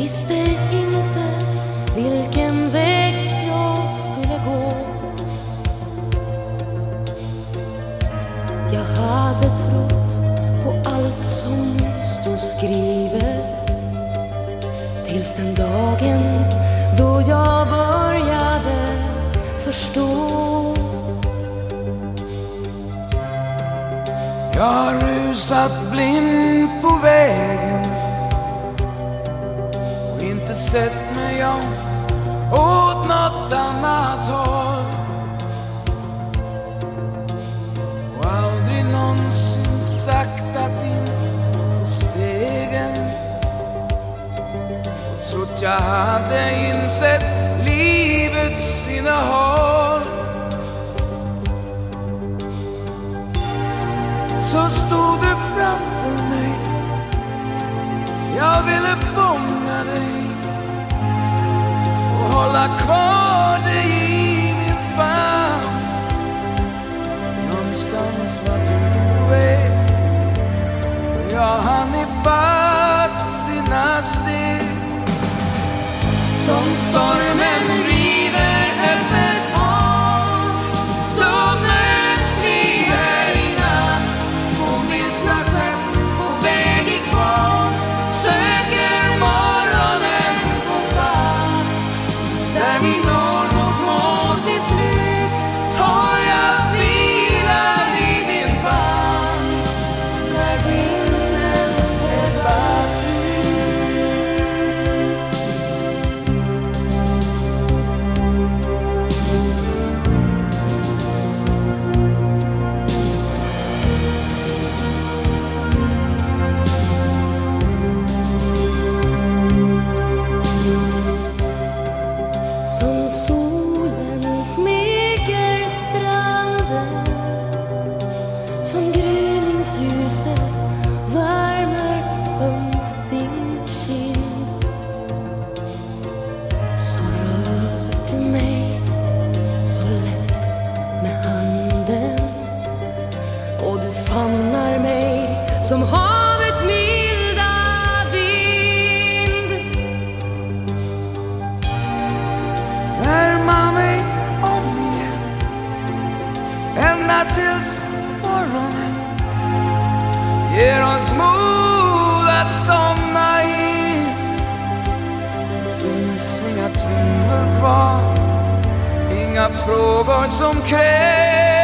visste inte vilken väg jag skulle gå. Jag hade trott på allt som stod skrivet tills den dagen då jag började förstå. Jag har rusat blind på väg sett mig om åt något annat håll. Och aldrig någonsin saktat in på stegen och trott jag hade in hålla kvar dig i min famn. Någonstans var du på väg. Och jag hann ifatt dina steg. Som stormen som havets milda vind Värma mig om igen Ända tills morgonen Ger oss mod att somna in Finns inga tvivel kvar Inga frågor som krävs.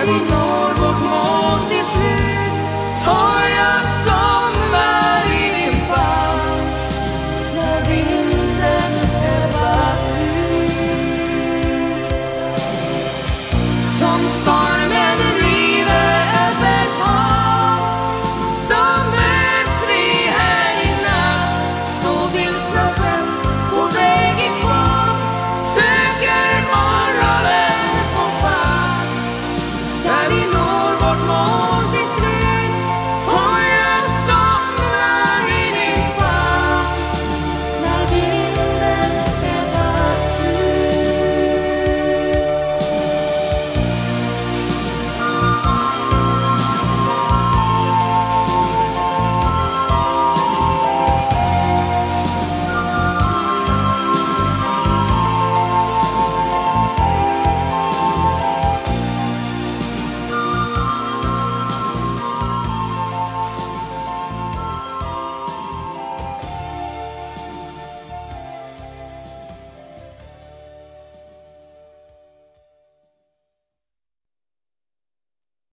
I know.